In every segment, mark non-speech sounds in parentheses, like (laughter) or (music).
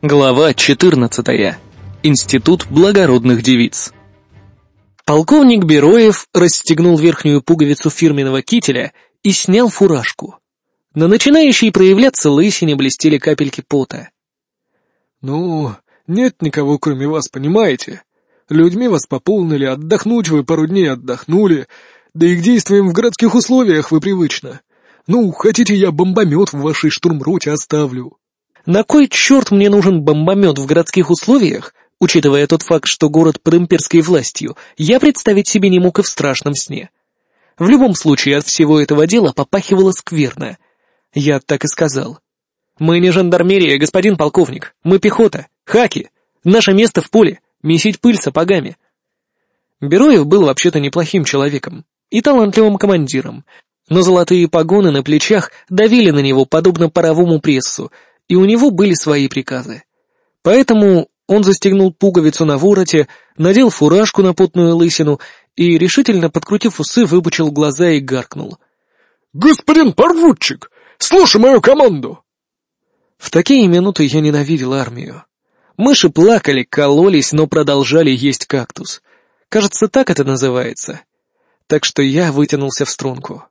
Глава 14. Институт благородных девиц. Полковник Бероев расстегнул верхнюю пуговицу фирменного кителя и снял фуражку. На начинающей проявляться лысине блестели капельки пота. «Ну, нет никого, кроме вас, понимаете? Людьми вас пополнили, отдохнуть вы пару дней отдохнули, да и к действиям в городских условиях вы привычно. Ну, хотите, я бомбомет в вашей штурмроте оставлю?» На кой черт мне нужен бомбомет в городских условиях, учитывая тот факт, что город под имперской властью, я представить себе не мог и в страшном сне. В любом случае, от всего этого дела попахивало скверно. Я так и сказал. «Мы не жандармерия, господин полковник. Мы пехота. Хаки. Наше место в поле. Месить пыль сапогами». Бероев был вообще-то неплохим человеком и талантливым командиром, но золотые погоны на плечах давили на него подобно паровому прессу, и у него были свои приказы. Поэтому он застегнул пуговицу на вороте, надел фуражку на потную лысину и, решительно подкрутив усы, выпучил глаза и гаркнул. «Господин поручик, слушай мою команду!» В такие минуты я ненавидел армию. Мыши плакали, кололись, но продолжали есть кактус. Кажется, так это называется. Так что я вытянулся в струнку.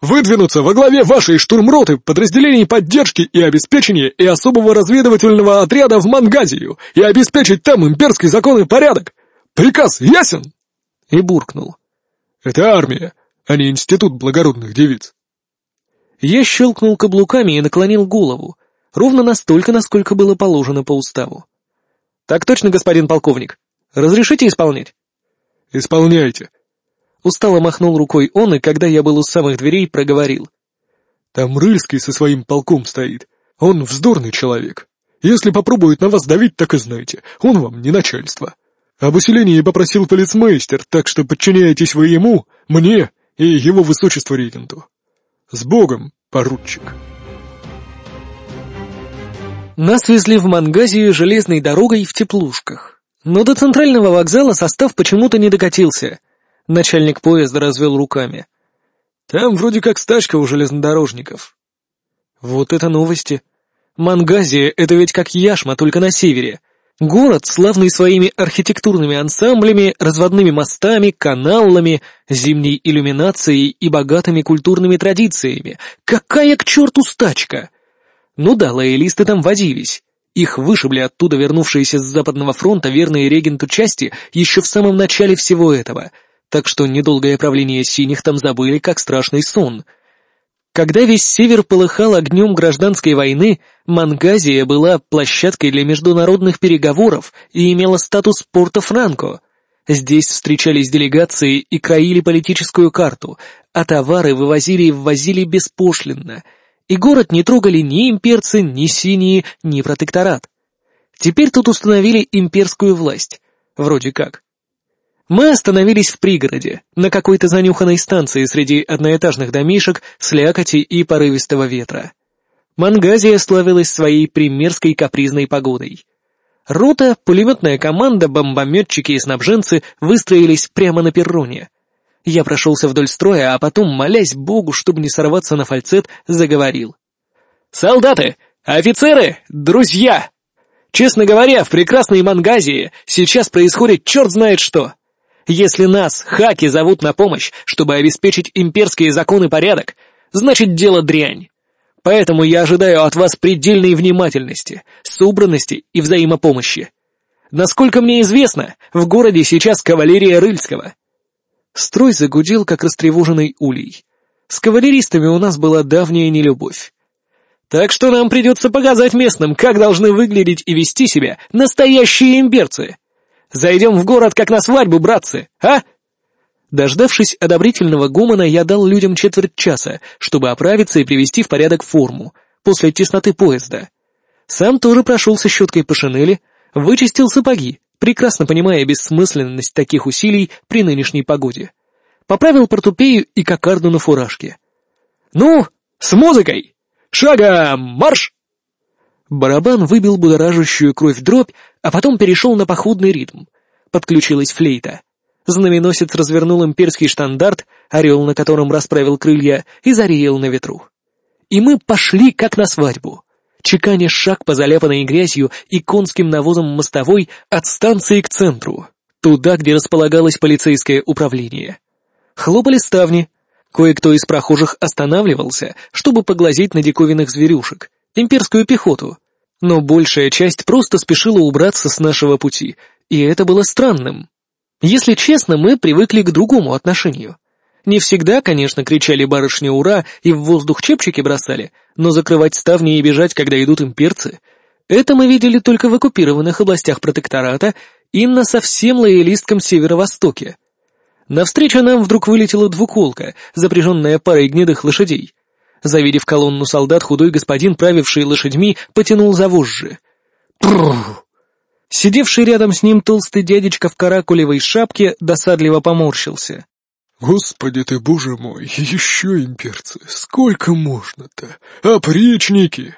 Выдвинуться во главе вашей штурмроты подразделений поддержки и обеспечения и особого разведывательного отряда в Мангазию и обеспечить там имперский закон и порядок. Приказ ясен?» И буркнул. «Это армия, а не институт благородных девиц». Я щелкнул каблуками и наклонил голову, ровно настолько, насколько было положено по уставу. «Так точно, господин полковник. Разрешите исполнять?» «Исполняйте», Устало махнул рукой он, и когда я был у самых дверей, проговорил. «Там Рыльский со своим полком стоит. Он вздорный человек. Если попробует на вас давить, так и знайте, он вам не начальство. Об усилении попросил полицмейстер, так что подчиняетесь вы ему, мне и его высочеству регенту. С Богом, поручик!» Нас везли в Мангазию железной дорогой в теплушках. Но до центрального вокзала состав почему-то не докатился — Начальник поезда развел руками. «Там вроде как стачка у железнодорожников». «Вот это новости. Мангазия — это ведь как Яшма, только на севере. Город, славный своими архитектурными ансамблями, разводными мостами, каналами, зимней иллюминацией и богатыми культурными традициями. Какая к черту стачка!» Ну да, лоялисты там водились. Их вышибли оттуда вернувшиеся с Западного фронта верные регенту части еще в самом начале всего этого — так что недолгое правление синих там забыли как страшный сон. Когда весь север полыхал огнем гражданской войны, Мангазия была площадкой для международных переговоров и имела статус порта Франко. Здесь встречались делегации и краили политическую карту, а товары вывозили и ввозили беспошлинно, и город не трогали ни имперцы, ни синие, ни протекторат. Теперь тут установили имперскую власть, вроде как. Мы остановились в пригороде, на какой-то занюханной станции среди одноэтажных домишек, слякоти и порывистого ветра. Мангазия славилась своей примерской капризной погодой. Рота, пулеметная команда, бомбометчики и снабженцы выстроились прямо на перроне. Я прошелся вдоль строя, а потом, молясь Богу, чтобы не сорваться на фальцет, заговорил. «Солдаты! Офицеры! Друзья! Честно говоря, в прекрасной Мангазии сейчас происходит черт знает что!» Если нас, хаки, зовут на помощь, чтобы обеспечить имперские законы порядок, значит дело дрянь. Поэтому я ожидаю от вас предельной внимательности, собранности и взаимопомощи. Насколько мне известно, в городе сейчас кавалерия Рыльского. Строй загудел, как растревоженный улей. С кавалеристами у нас была давняя нелюбовь. Так что нам придется показать местным, как должны выглядеть и вести себя настоящие имперцы. Зайдем в город, как на свадьбу, братцы, а?» Дождавшись одобрительного гумана, я дал людям четверть часа, чтобы оправиться и привести в порядок форму, после тесноты поезда. Сам тоже прошелся щеткой по шинели, вычистил сапоги, прекрасно понимая бессмысленность таких усилий при нынешней погоде. Поправил портупею и кокарду на фуражке. «Ну, с музыкой! Шагом марш!» Барабан выбил будоражащую кровь дробь, а потом перешел на походный ритм. Подключилась флейта. Знаменосец развернул имперский штандарт, орел на котором расправил крылья, и зареял на ветру. И мы пошли как на свадьбу. чеканя шаг по заляпанной грязью и конским навозом мостовой от станции к центру, туда, где располагалось полицейское управление. Хлопали ставни, кое-кто из прохожих останавливался, чтобы поглазеть на диковинных зверюшек, имперскую пехоту, но большая часть просто спешила убраться с нашего пути, и это было странным. Если честно, мы привыкли к другому отношению. Не всегда, конечно, кричали барышни «Ура!» и в воздух чепчики бросали, но закрывать ставни и бежать, когда идут имперцы, это мы видели только в оккупированных областях протектората и на совсем лоялистком северо-востоке. Навстречу нам вдруг вылетела двуколка, запряженная парой гнедых лошадей. Завидев колонну солдат, худой господин, правивший лошадьми, потянул за вожжи. Сидевший рядом с ним толстый дядечка в каракулевой шапке досадливо поморщился. «Господи ты, боже мой, еще имперцы! Сколько можно-то? Опричники!»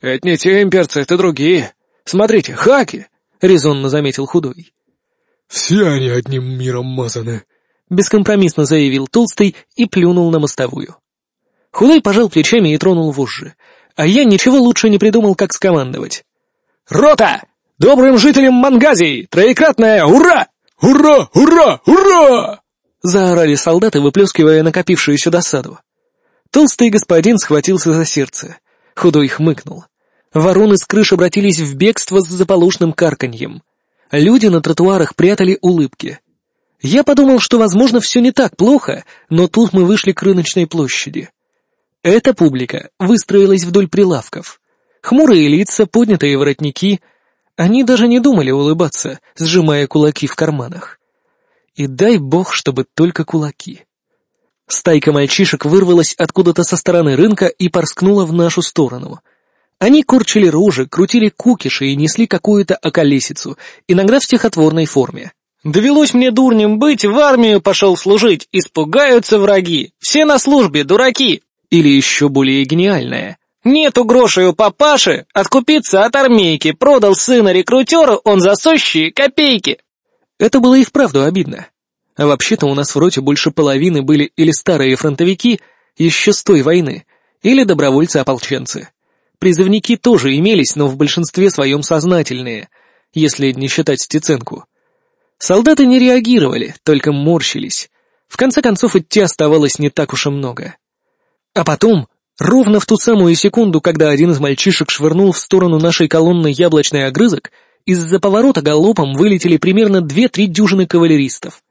«Это не те имперцы, это другие. Смотрите, хаки!» — резонно заметил худой. «Все они одним миром мазаны», — бескомпромиссно заявил толстый и плюнул на мостовую. Худой пожал плечами и тронул вожжи, а я ничего лучше не придумал, как скомандовать. «Рота! Добрым жителям Мангазии! Троекратное ура!» «Ура! Ура! Ура!» Заорали солдаты, выплескивая накопившуюся досаду. Толстый господин схватился за сердце. Худой хмыкнул. Вороны с крыш обратились в бегство с заполошным карканьем. Люди на тротуарах прятали улыбки. Я подумал, что, возможно, все не так плохо, но тут мы вышли к рыночной площади. Эта публика выстроилась вдоль прилавков. Хмурые лица, поднятые воротники — они даже не думали улыбаться, сжимая кулаки в карманах. И дай бог, чтобы только кулаки. Стайка мальчишек вырвалась откуда-то со стороны рынка и порскнула в нашу сторону. Они корчили рожи, крутили кукиши и несли какую-то околесицу, иногда в стихотворной форме. «Довелось мне дурнем быть, в армию пошел служить, испугаются враги, все на службе, дураки!» Или еще более гениальное. Нету грошей у папаши, откупиться от армейки, продал сына рекрутеру, он за сущие копейки. Это было и вправду обидно. А вообще-то у нас в роте больше половины были или старые фронтовики, еще с той войны, или добровольцы-ополченцы. Призывники тоже имелись, но в большинстве своем сознательные, если не считать Стеценку. Солдаты не реагировали, только морщились. В конце концов, идти оставалось не так уж и много. А потом Ровно в ту самую секунду, когда один из мальчишек швырнул в сторону нашей колонны яблочный огрызок, из-за поворота галопом вылетели примерно две-три дюжины кавалеристов.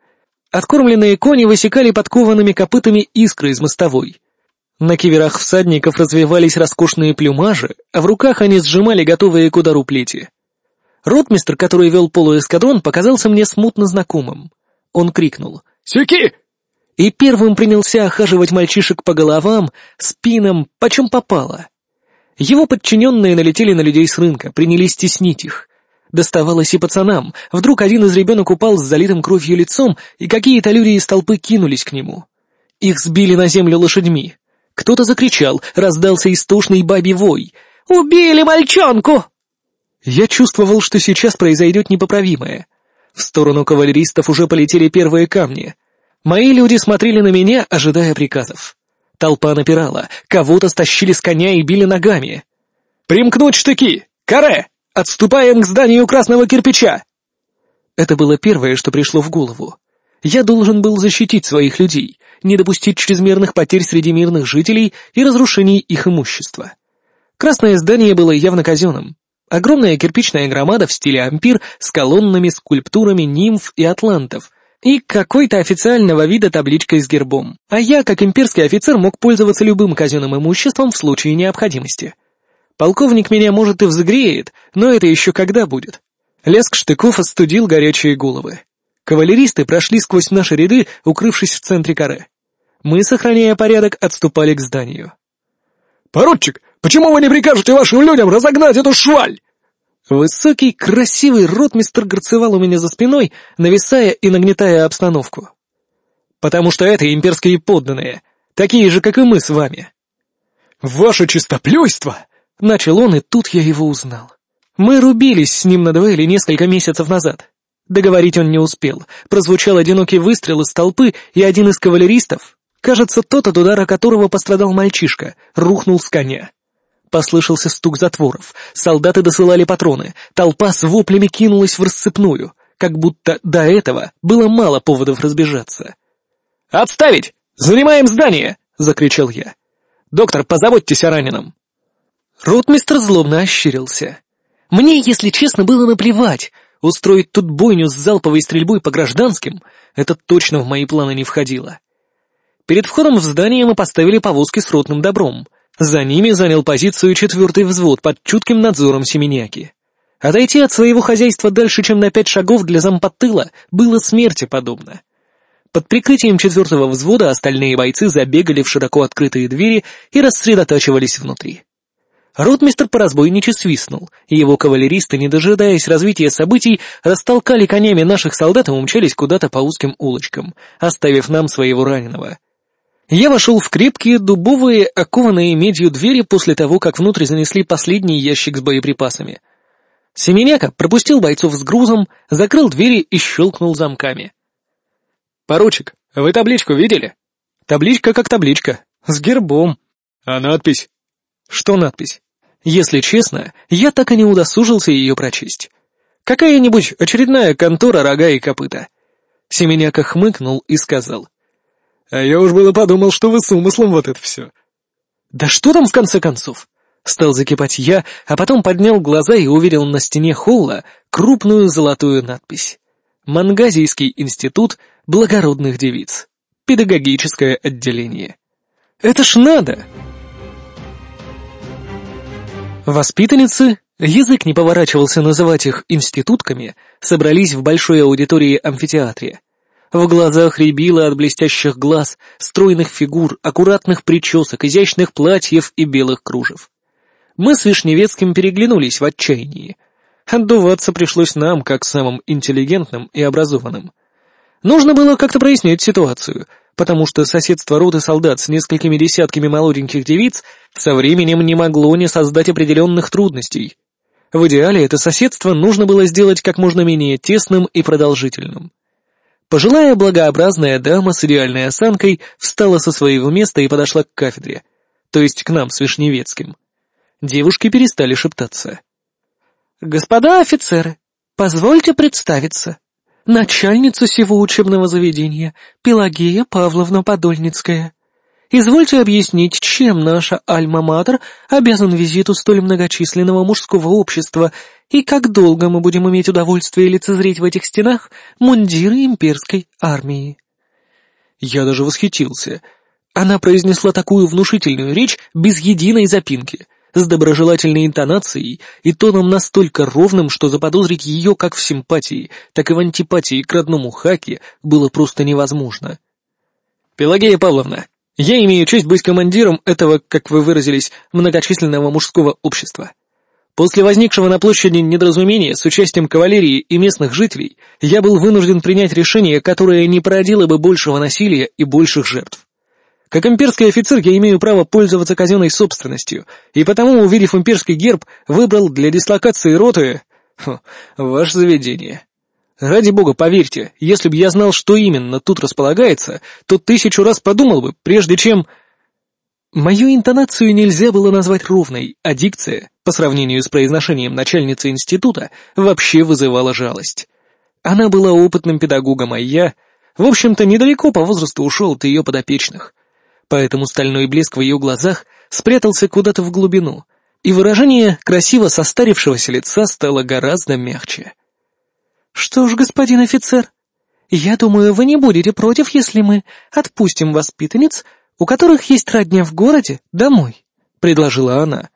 Откормленные кони высекали подкованными копытами искры из мостовой. На киверах всадников развивались роскошные плюмажи, а в руках они сжимали готовые к удару плети. Ротмистр, который вел полуэскадрон, показался мне смутно знакомым. Он крикнул «Сюки!» И первым принялся охаживать мальчишек по головам, спинам, почем попало. Его подчиненные налетели на людей с рынка, принялись теснить их. Доставалось и пацанам, вдруг один из ребенок упал с залитым кровью лицом, и какие-то люди из толпы кинулись к нему. Их сбили на землю лошадьми. Кто-то закричал, раздался истошный бабий вой. «Убили мальчонку!» Я чувствовал, что сейчас произойдет непоправимое. В сторону кавалеристов уже полетели первые камни — Мои люди смотрели на меня, ожидая приказов. Толпа напирала, кого-то стащили с коня и били ногами. «Примкнуть штыки! Каре! Отступаем к зданию красного кирпича!» Это было первое, что пришло в голову. Я должен был защитить своих людей, не допустить чрезмерных потерь среди мирных жителей и разрушений их имущества. Красное здание было явно казенным. Огромная кирпичная громада в стиле ампир с колоннами, скульптурами нимф и атлантов, и какой-то официального вида табличкой с гербом. А я, как имперский офицер, мог пользоваться любым казенным имуществом в случае необходимости. Полковник меня, может, и взгреет, но это еще когда будет. Леск штыков остудил горячие головы. Кавалеристы прошли сквозь наши ряды, укрывшись в центре каре. Мы, сохраняя порядок, отступали к зданию. «Поручик, почему вы не прикажете вашим людям разогнать эту шваль?» Высокий, красивый ротмистр горцевал у меня за спиной, нависая и нагнетая обстановку. «Потому что это имперские подданные, такие же, как и мы с вами». «Ваше чистоплюйство!» — начал он, и тут я его узнал. Мы рубились с ним на дуэли несколько месяцев назад. Договорить он не успел. Прозвучал одинокий выстрел из толпы, и один из кавалеристов, кажется, тот, от удара которого пострадал мальчишка, рухнул с коня. Послышался стук затворов, солдаты досылали патроны, толпа с воплями кинулась в рассыпную, как будто до этого было мало поводов разбежаться. «Отставить! Занимаем здание!» — закричал я. «Доктор, позаботьтесь о раненом!» Ротмистр злобно ощерился. Мне, если честно, было наплевать. Устроить тут бойню с залповой стрельбой по гражданским — это точно в мои планы не входило. Перед входом в здание мы поставили повозки с ротным добром. За ними занял позицию четвертый взвод под чутким надзором Семеняки. Отойти от своего хозяйства дальше, чем на пять шагов для зампотыла, было смерти подобно. Под прикрытием четвертого взвода остальные бойцы забегали в широко открытые двери и рассредотачивались внутри. Ротмистр по разбойниче свистнул, и его кавалеристы, не дожидаясь развития событий, растолкали конями наших солдат и умчались куда-то по узким улочкам, оставив нам своего раненого. Я вошел в крепкие, дубовые, окованные медью двери после того, как внутрь занесли последний ящик с боеприпасами. Семеняка пропустил бойцов с грузом, закрыл двери и щелкнул замками. «Поручик, вы табличку видели?» «Табличка как табличка, с гербом». «А надпись?» «Что надпись?» Если честно, я так и не удосужился ее прочесть. Какая-нибудь очередная контора рога и копыта. Семеняка хмыкнул и сказал. «А я уж было подумал, что вы с умыслом вот это все». «Да что там в конце концов?» Стал закипать я, а потом поднял глаза и увидел на стене холла крупную золотую надпись. «Мангазийский институт благородных девиц. Педагогическое отделение». «Это ж надо!» Воспитанницы, язык не поворачивался называть их институтками, собрались в большой аудитории амфитеатре. В глазах рябило от блестящих глаз, стройных фигур, аккуратных причесок, изящных платьев и белых кружев. Мы с Вишневецким переглянулись в отчаянии. Отдуваться пришлось нам, как самым интеллигентным и образованным. Нужно было как-то прояснить ситуацию — потому что соседство роты солдат с несколькими десятками молоденьких девиц со временем не могло не создать определенных трудностей. В идеале это соседство нужно было сделать как можно менее тесным и продолжительным. Пожилая благообразная дама с идеальной осанкой встала со своего места и подошла к кафедре, то есть к нам с Вишневецким. Девушки перестали шептаться. «Господа офицеры, позвольте представиться», начальница сего учебного заведения, Пелагея Павловна Подольницкая. Извольте объяснить, чем наша Альма-Матер обязан визиту столь многочисленного мужского общества и как долго мы будем иметь удовольствие лицезреть в этих стенах мундиры имперской армии. Я даже восхитился. Она произнесла такую внушительную речь без единой запинки — с доброжелательной интонацией и тоном настолько ровным, что заподозрить ее как в симпатии, так и в антипатии к родному Хаке было просто невозможно. «Пелагея Павловна, я имею честь быть командиром этого, как вы выразились, многочисленного мужского общества. После возникшего на площади недоразумения с участием кавалерии и местных жителей я был вынужден принять решение, которое не породило бы большего насилия и больших жертв. Как имперский офицер я имею право пользоваться казенной собственностью, и потому, увидев имперский герб, выбрал для дислокации роты... Фу, (laughs) ваше заведение. Ради бога, поверьте, если бы я знал, что именно тут располагается, то тысячу раз подумал бы, прежде чем... Мою интонацию нельзя было назвать ровной, а дикция, по сравнению с произношением начальницы института, вообще вызывала жалость. Она была опытным педагогом, а я, в общем-то, недалеко по возрасту ушел от ее подопечных поэтому стальной блеск в ее глазах спрятался куда-то в глубину, и выражение красиво состарившегося лица стало гораздо мягче. «Что ж, господин офицер, я думаю, вы не будете против, если мы отпустим воспитанниц, у которых есть родня в городе, домой», — предложила она.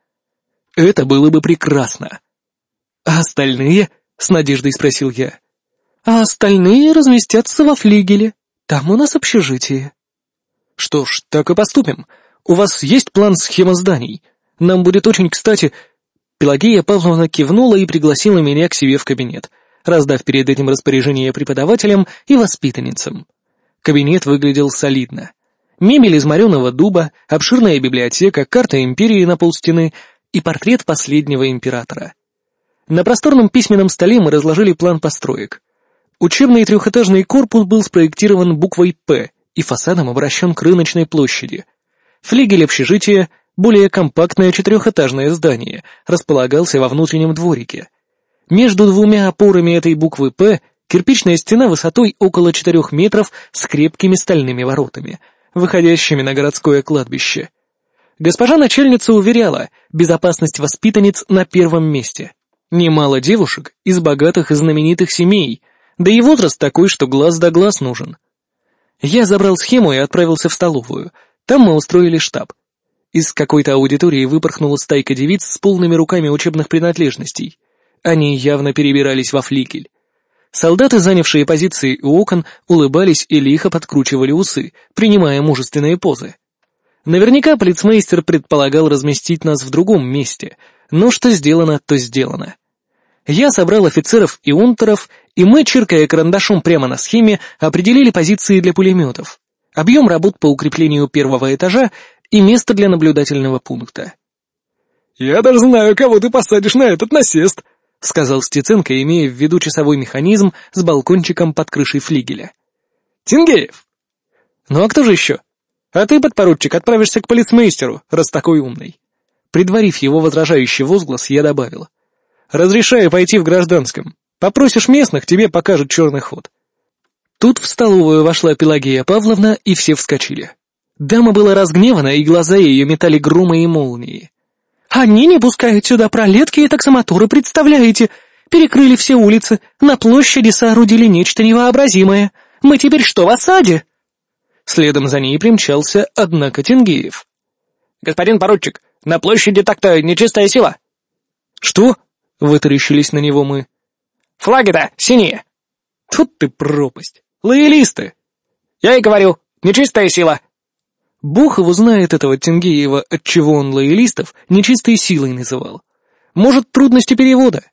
«Это было бы прекрасно». «А остальные?» — с надеждой спросил я. «А остальные разместятся во флигеле. Там у нас общежитие». «Что ж, так и поступим. У вас есть план схема зданий? Нам будет очень кстати...» Пелагея Павловна кивнула и пригласила меня к себе в кабинет, раздав перед этим распоряжение преподавателям и воспитанницам. Кабинет выглядел солидно. Мебель из мореного дуба, обширная библиотека, карта империи на полстены и портрет последнего императора. На просторном письменном столе мы разложили план построек. Учебный трехэтажный корпус был спроектирован буквой «П», и фасадом обращен к рыночной площади. Флигель общежития, более компактное четырехэтажное здание, располагался во внутреннем дворике. Между двумя опорами этой буквы «П» кирпичная стена высотой около четырех метров с крепкими стальными воротами, выходящими на городское кладбище. Госпожа начальница уверяла, безопасность воспитанниц на первом месте. Немало девушек из богатых и знаменитых семей, да и возраст такой, что глаз да глаз нужен. Я забрал схему и отправился в столовую. Там мы устроили штаб. Из какой-то аудитории выпорхнула стайка девиц с полными руками учебных принадлежностей. Они явно перебирались во фликель. Солдаты, занявшие позиции у окон, улыбались и лихо подкручивали усы, принимая мужественные позы. Наверняка полицмейстер предполагал разместить нас в другом месте, но что сделано, то сделано. Я собрал офицеров и унтеров, и мы, чиркая карандашом прямо на схеме, определили позиции для пулеметов, объем работ по укреплению первого этажа и место для наблюдательного пункта. «Я даже знаю, кого ты посадишь на этот насест», — сказал Стеценко, имея в виду часовой механизм с балкончиком под крышей флигеля. «Тингеев!» «Ну а кто же еще? А ты, подпоручик, отправишься к полицмейстеру, раз такой умный». Предварив его возражающий возглас, я добавил. «Разрешаю пойти в гражданском. Попросишь местных, тебе покажут черный ход». Тут в столовую вошла Пелагея Павловна, и все вскочили. Дама была разгневана, и глаза ее метали громы и молнии. «Они не пускают сюда пролетки и таксомоторы, представляете? Перекрыли все улицы, на площади соорудили нечто невообразимое. Мы теперь что, в осаде?» Следом за ней примчался, однако, Тенгеев. «Господин поручик, на площади так-то нечистая сила». «Что?» — вытаращились на него мы. «Флаги-то синие». «Тут ты пропасть. Лоялисты». «Я и говорю, нечистая сила». Бог его знает этого Тенгеева, отчего он лоялистов нечистой силой называл. Может, трудности перевода?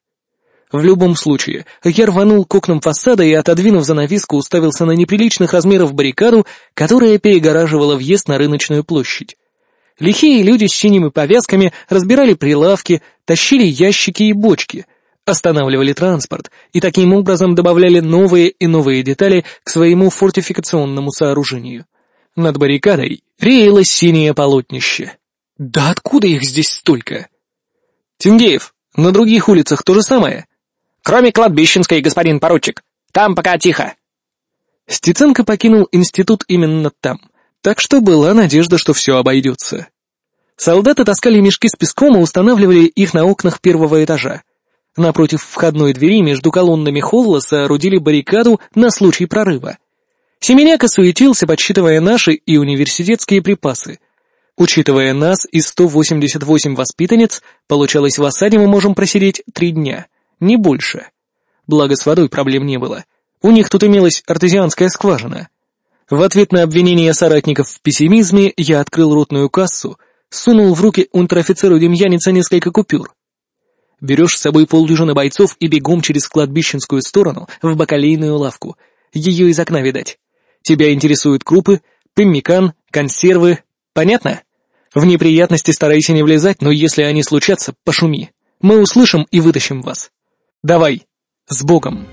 В любом случае, я рванул к окнам фасада и, отодвинув занавеску, уставился на неприличных размеров баррикаду, которая перегораживала въезд на рыночную площадь. Лихие люди с синими повязками разбирали прилавки, тащили ящики и бочки, останавливали транспорт и таким образом добавляли новые и новые детали к своему фортификационному сооружению. Над баррикадой реялось синее полотнище. Да откуда их здесь столько? Тингеев, на других улицах то же самое? Кроме кладбищенской, господин поручик. Там пока тихо. Стеценко покинул институт именно там, так что была надежда, что все обойдется. Солдаты таскали мешки с песком и устанавливали их на окнах первого этажа. Напротив входной двери между колоннами холла соорудили баррикаду на случай прорыва. Семеняка суетился, подсчитывая наши и университетские припасы. Учитывая нас и 188 воспитанниц, получалось в осаде мы можем просидеть три дня, не больше. Благо с водой проблем не было. У них тут имелась артезианская скважина. В ответ на обвинение соратников в пессимизме я открыл ротную кассу, сунул в руки унтер-офицеру Демьяница несколько купюр. Берешь с собой полдюжины бойцов и бегом через кладбищенскую сторону в бакалейную лавку. Ее из окна видать. Тебя интересуют крупы, пеммикан, консервы. Понятно? В неприятности старайся не влезать, но если они случатся, пошуми. Мы услышим и вытащим вас. Давай, с Богом.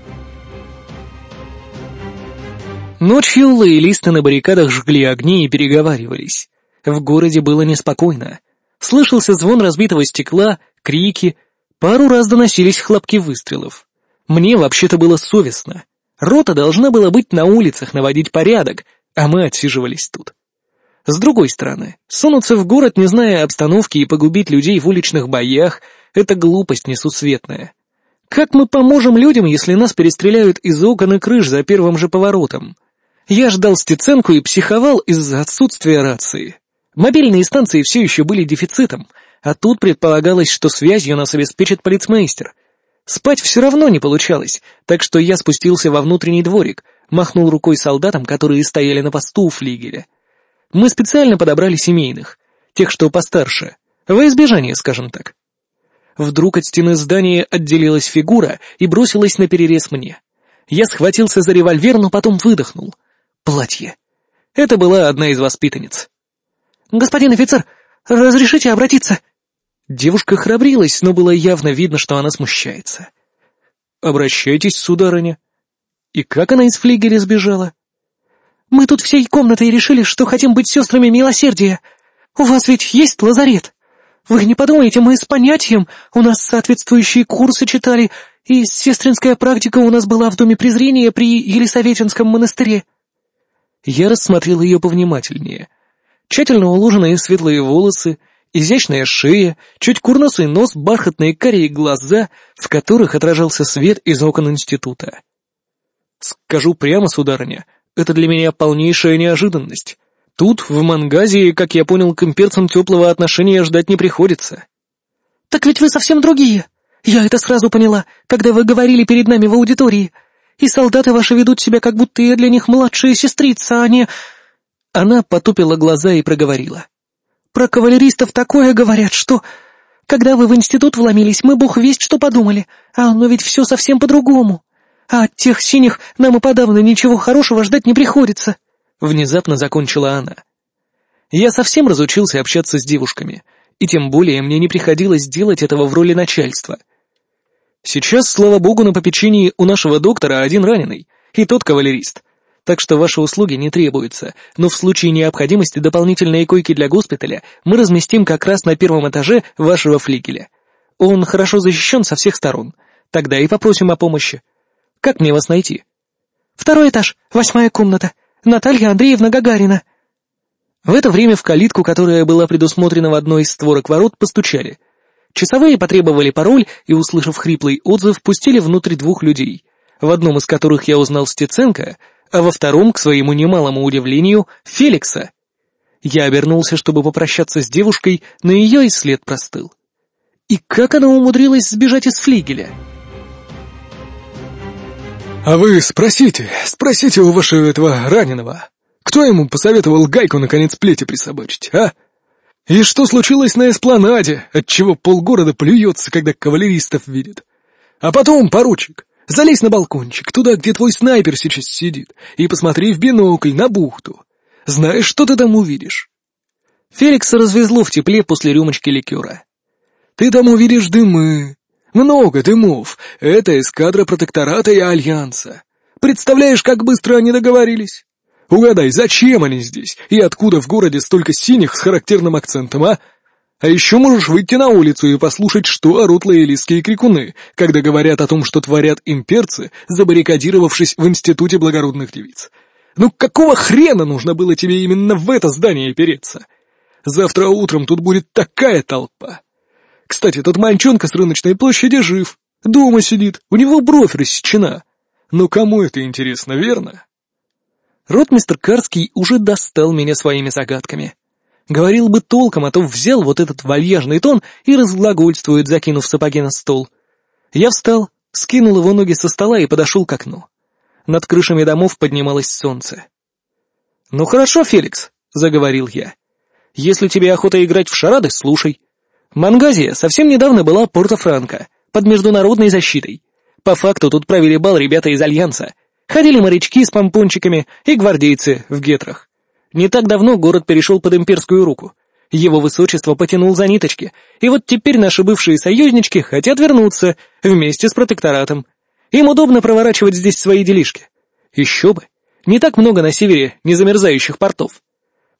Ночью лоялисты на баррикадах жгли огни и переговаривались. В городе было неспокойно. Слышался звон разбитого стекла, крики, пару раз доносились хлопки выстрелов. Мне вообще-то было совестно. Рота должна была быть на улицах, наводить порядок, а мы отсиживались тут. С другой стороны, сунуться в город, не зная обстановки, и погубить людей в уличных боях — это глупость несусветная. Как мы поможем людям, если нас перестреляют из окон и крыш за первым же поворотом? Я ждал Стеценку и психовал из-за отсутствия рации. Мобильные станции все еще были дефицитом, а тут предполагалось, что связью нас обеспечит полицмейстер — Спать все равно не получалось, так что я спустился во внутренний дворик, махнул рукой солдатам, которые стояли на посту у флигеля. Мы специально подобрали семейных, тех, что постарше, во избежание, скажем так. Вдруг от стены здания отделилась фигура и бросилась на перерез мне. Я схватился за револьвер, но потом выдохнул. Платье. Это была одна из воспитанниц. «Господин офицер, разрешите обратиться?» Девушка храбрилась, но было явно видно, что она смущается. «Обращайтесь, сударыня». «И как она из флигеля сбежала?» «Мы тут всей комнатой решили, что хотим быть сестрами милосердия. «У вас ведь есть лазарет? Вы не подумайте, мы с понятием, у нас соответствующие курсы читали, и сестринская практика у нас была в Доме презрения при Елисаветинском монастыре». Я рассмотрел ее повнимательнее. Тщательно уложенные светлые волосы, изящная шея, чуть курносый нос, бархатные карие глаза, в которых отражался свет из окон института. Скажу прямо, сударыня, это для меня полнейшая неожиданность. Тут, в Мангазии, как я понял, к имперцам теплого отношения ждать не приходится. «Так ведь вы совсем другие. Я это сразу поняла, когда вы говорили перед нами в аудитории. И солдаты ваши ведут себя, как будто я для них младшая сестрица, а не...» Она потупила глаза и проговорила. «Про кавалеристов такое говорят, что... Когда вы в институт вломились, мы бог весть что подумали, а оно ведь все совсем по-другому. А от тех синих нам и подавно ничего хорошего ждать не приходится». Внезапно закончила она. Я совсем разучился общаться с девушками, и тем более мне не приходилось делать этого в роли начальства. Сейчас, слава богу, на попечении у нашего доктора один раненый, и тот кавалерист. Так что ваши услуги не требуются, но в случае необходимости дополнительные койки для госпиталя мы разместим как раз на первом этаже вашего флигеля. Он хорошо защищен со всех сторон. Тогда и попросим о помощи. Как мне вас найти? Второй этаж, восьмая комната. Наталья Андреевна Гагарина». В это время в калитку, которая была предусмотрена в одной из створок ворот, постучали. Часовые потребовали пароль и, услышав хриплый отзыв, пустили внутрь двух людей, в одном из которых я узнал Стеценко, а во втором, к своему немалому удивлению, Феликса. Я обернулся, чтобы попрощаться с девушкой, но ее и след простыл. И как она умудрилась сбежать из флигеля? «А вы спросите, спросите у вашего этого раненого, кто ему посоветовал гайку на конец плети присобачить, а? И что случилось на эспланаде, отчего полгорода плюется, когда кавалеристов видит? А потом, поручик, залезь на балкончик, туда, где твой снайпер сейчас сидит, и посмотри в бинокль на бухту. Знаешь, что ты там увидишь?» Феликса развезло в тепле после рюмочки ликера. «Ты там увидишь дымы, много дымов. Это эскадра протектората и альянса. Представляешь, как быстро они договорились? Угадай, зачем они здесь? И откуда в городе столько синих с характерным акцентом, а? А еще можешь выйти на улицу и послушать, что орут лоялистские крикуны, когда говорят о том, что творят имперцы, забаррикадировавшись в Институте благородных девиц. Ну какого хрена нужно было тебе именно в это здание переться? Завтра утром тут будет такая толпа. Кстати, тот мальчонка с рыночной площади жив. Дома сидит, у него бровь рассечена. Но кому это интересно, верно? Ротмистр Карский уже достал меня своими загадками. Говорил бы толком, а то взял вот этот вальяжный тон и разглагольствует, закинув сапоги на стол. Я встал, скинул его ноги со стола и подошел к окну. Над крышами домов поднималось солнце. «Ну хорошо, Феликс», — заговорил я. «Если тебе охота играть в шарады, слушай. Мангазия совсем недавно была Порто-Франко, под международной защитой. По факту тут провели бал ребята из Альянса. Ходили морячки с помпончиками и гвардейцы в гетрах. Не так давно город перешел под имперскую руку. Его высочество потянул за ниточки, и вот теперь наши бывшие союзнички хотят вернуться вместе с протекторатом. Им удобно проворачивать здесь свои делишки. Еще бы. Не так много на севере незамерзающих портов.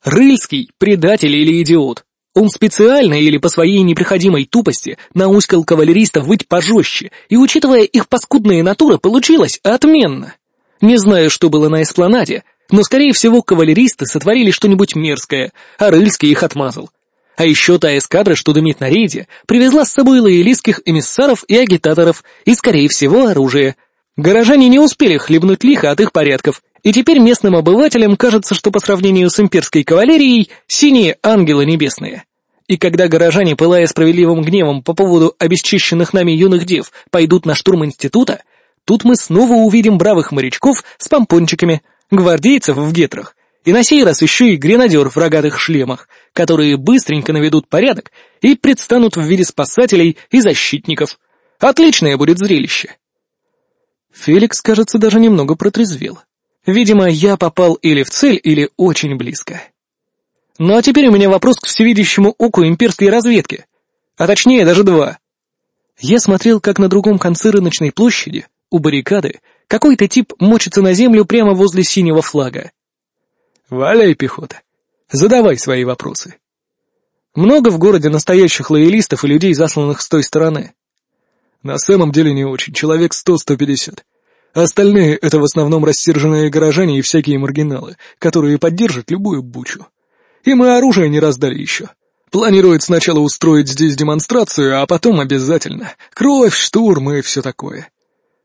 Рыльский — предатель или идиот. Он специально или по своей неприходимой тупости науськал кавалеристов быть пожестче, и, учитывая их паскудные натуры, получилось отменно. Не знаю, что было на эспланаде, но, скорее всего, кавалеристы сотворили что-нибудь мерзкое, а Рыльский их отмазал. А еще та эскадра, что дымит на рейде, привезла с собой лоялистских эмиссаров и агитаторов, и, скорее всего, оружие. Горожане не успели хлебнуть лихо от их порядков, и теперь местным обывателям кажется, что по сравнению с имперской кавалерией синие ангелы небесные. И когда горожане, пылая справедливым гневом по поводу обесчищенных нами юных дев, пойдут на штурм института, тут мы снова увидим бравых морячков с помпончиками, гвардейцев в гетрах, и на сей раз еще и гренадер в рогатых шлемах, которые быстренько наведут порядок и предстанут в виде спасателей и защитников. Отличное будет зрелище. Феликс, кажется, даже немного протрезвел. Видимо, я попал или в цель, или очень близко. Ну а теперь у меня вопрос к всевидящему оку имперской разведки. А точнее, даже два. Я смотрел, как на другом конце рыночной площади, у баррикады, какой-то тип мочится на землю прямо возле синего флага. «Валяй, пехота, задавай свои вопросы». Много в городе настоящих лоялистов и людей, засланных с той стороны. На самом деле не очень, человек сто-сто пятьдесят. Остальные — это в основном рассерженные горожане и всякие маргиналы, которые поддержат любую бучу. И мы оружие не раздали еще. Планирует сначала устроить здесь демонстрацию, а потом обязательно. Кровь, штурм и все такое.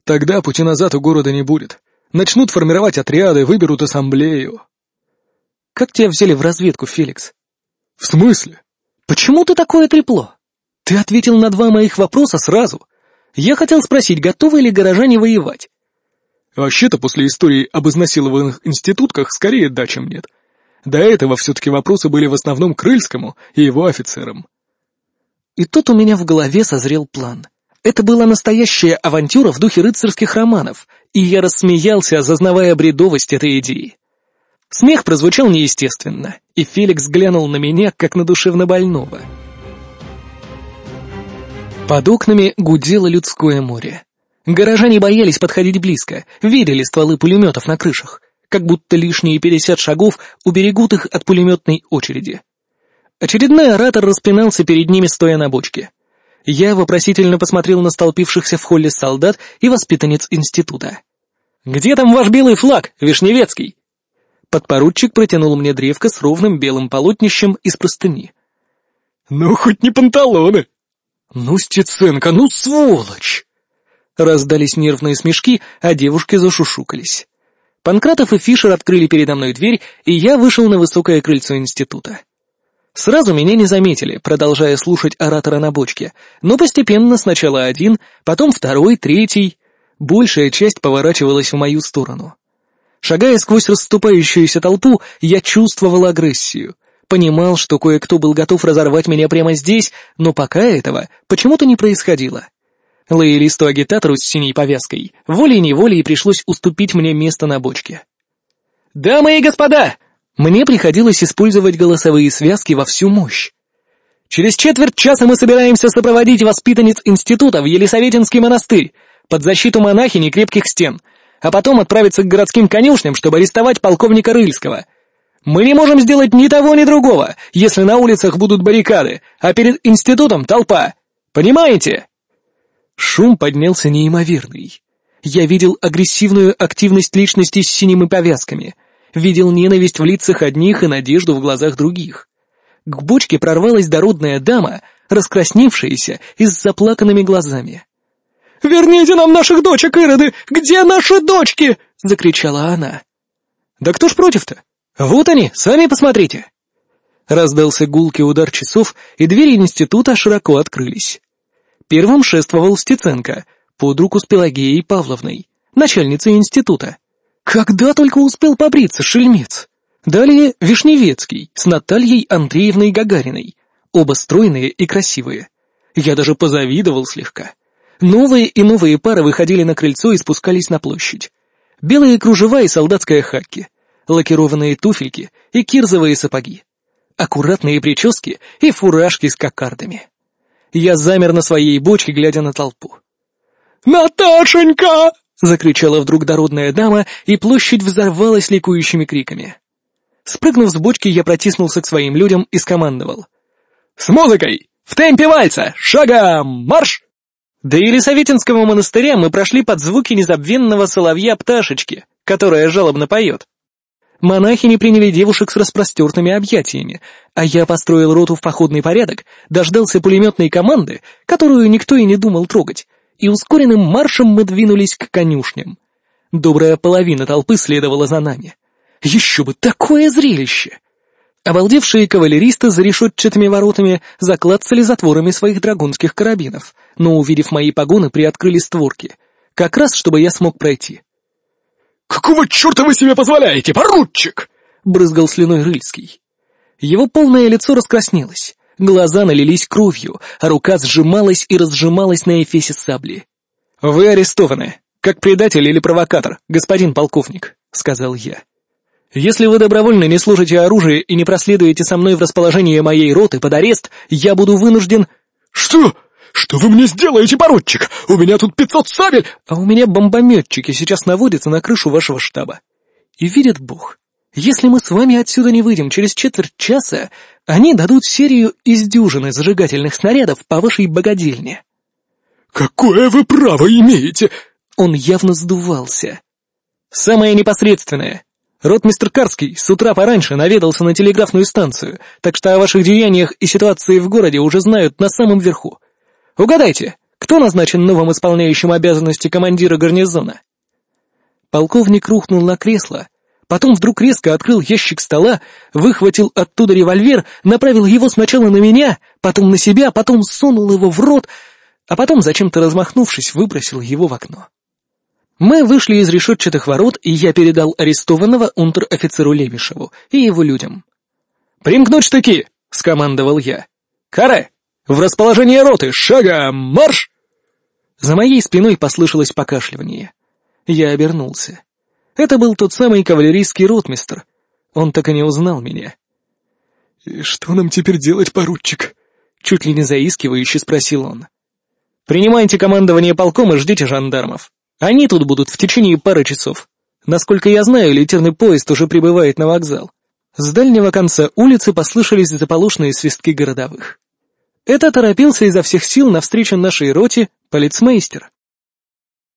Тогда пути назад у города не будет. Начнут формировать отряды, выберут ассамблею. Как тебя взяли в разведку, Феликс? В смысле? Почему ты такое трепло? Ты ответил на два моих вопроса сразу. Я хотел спросить, готовы ли горожане воевать? Вообще-то после истории об изнасилованных институтках скорее да, чем нет. До этого все-таки вопросы были в основном Крыльскому и его офицерам. И тут у меня в голове созрел план. Это была настоящая авантюра в духе рыцарских романов, и я рассмеялся, осознавая бредовость этой идеи. Смех прозвучал неестественно, и Феликс глянул на меня, как на душевно больного. Под окнами гудело людское море. Горожане боялись подходить близко, видели стволы пулеметов на крышах, как будто лишние пятьдесят шагов уберегут их от пулеметной очереди. Очередной оратор распинался перед ними, стоя на бочке. Я вопросительно посмотрел на столпившихся в холле солдат и воспитанниц института. «Где там ваш белый флаг, Вишневецкий?» Подпоручик протянул мне древко с ровным белым полотнищем из простыни. «Ну, хоть не панталоны!» «Ну, Стеценко, ну, сволочь!» Раздались нервные смешки, а девушки зашушукались. Панкратов и Фишер открыли передо мной дверь, и я вышел на высокое крыльцо института. Сразу меня не заметили, продолжая слушать оратора на бочке, но постепенно сначала один, потом второй, третий. Большая часть поворачивалась в мою сторону. Шагая сквозь расступающуюся толпу, я чувствовал агрессию. Понимал, что кое-кто был готов разорвать меня прямо здесь, но пока этого почему-то не происходило. Лоялисту-агитатору с синей повязкой волей-неволей пришлось уступить мне место на бочке. «Дамы и господа!» Мне приходилось использовать голосовые связки во всю мощь. Через четверть часа мы собираемся сопроводить воспитанниц института в Елисаветинский монастырь под защиту монахини крепких стен, а потом отправиться к городским конюшням, чтобы арестовать полковника Рыльского. Мы не можем сделать ни того, ни другого, если на улицах будут баррикады, а перед институтом толпа. Понимаете? Шум поднялся неимоверный. Я видел агрессивную активность личностей с синими повязками, видел ненависть в лицах одних и надежду в глазах других. К бочке прорвалась дородная дама, раскрасневшаяся и с заплаканными глазами. «Верните нам наших дочек, Ироды! Где наши дочки?» — закричала она. «Да кто ж против-то? Вот они, сами посмотрите!» Раздался гулкий удар часов, и двери института широко открылись. Первым шествовал Стеценко, под руку с Пелагеей Павловной, начальницей института. Когда только успел побриться, шельмец! Далее Вишневецкий с Натальей Андреевной Гагариной, оба стройные и красивые. Я даже позавидовал слегка. Новые и новые пары выходили на крыльцо и спускались на площадь. Белые кружева и солдатская хакки, лакированные туфельки и кирзовые сапоги, аккуратные прически и фуражки с кокардами. Я замер на своей бочке, глядя на толпу. «Наташенька!» — закричала вдруг дородная дама, и площадь взорвалась ликующими криками. Спрыгнув с бочки, я протиснулся к своим людям и скомандовал. «С музыкой! В темпе вальса! Шагом! Марш!» До Елисаветинского монастыря мы прошли под звуки незабвенного соловья-пташечки, которая жалобно поет. Монахи не приняли девушек с распростертыми объятиями, а я построил роту в походный порядок, дождался пулеметной команды, которую никто и не думал трогать, и ускоренным маршем мы двинулись к конюшням. Добрая половина толпы следовала за нами. Еще бы такое зрелище! Обалдевшие кавалеристы за решетчатыми воротами заклацали затворами своих драгунских карабинов, но, увидев мои погоны, приоткрыли створки, как раз чтобы я смог пройти. «Какого черта вы себе позволяете, поручик?» — брызгал слюной Рыльский. Его полное лицо раскраснелось, глаза налились кровью, а рука сжималась и разжималась на эфесе сабли. «Вы арестованы, как предатель или провокатор, господин полковник», — сказал я. «Если вы добровольно не служите оружие и не проследуете со мной в расположение моей роты под арест, я буду вынужден...» «Что?» «Что вы мне сделаете, поручик? У меня тут пятьсот сабель!» «А у меня бомбометчики сейчас наводятся на крышу вашего штаба. И видит Бог, Если мы с вами отсюда не выйдем через четверть часа, они дадут серию из дюжины зажигательных снарядов по вашей богадельне». «Какое вы право имеете?» Он явно сдувался. «Самое непосредственное. Ротмистр Карский с утра пораньше наведался на телеграфную станцию, так что о ваших деяниях и ситуации в городе уже знают на самом верху. Угадайте, кто назначен новым исполняющим обязанности командира гарнизона?» Полковник рухнул на кресло, потом вдруг резко открыл ящик стола, выхватил оттуда револьвер, направил его сначала на меня, потом на себя, потом сунул его в рот, а потом, зачем-то размахнувшись, выбросил его в окно. Мы вышли из решетчатых ворот, и я передал арестованного унтер-офицеру Лемешеву и его людям. «Примкнуть штыки!» — скомандовал я. «Каре! В расположение роты! Шага! Марш!» За моей спиной послышалось покашливание. Я обернулся. Это был тот самый кавалерийский ротмистр. Он так и не узнал меня. «И что нам теперь делать, поручик?» Чуть ли не заискивающе спросил он. «Принимайте командование полком и ждите жандармов. Они тут будут в течение пары часов. Насколько я знаю, литерный поезд уже прибывает на вокзал». С дальнего конца улицы послышались заполошные свистки городовых. Это торопился изо всех сил навстречу нашей роте полицмейстер.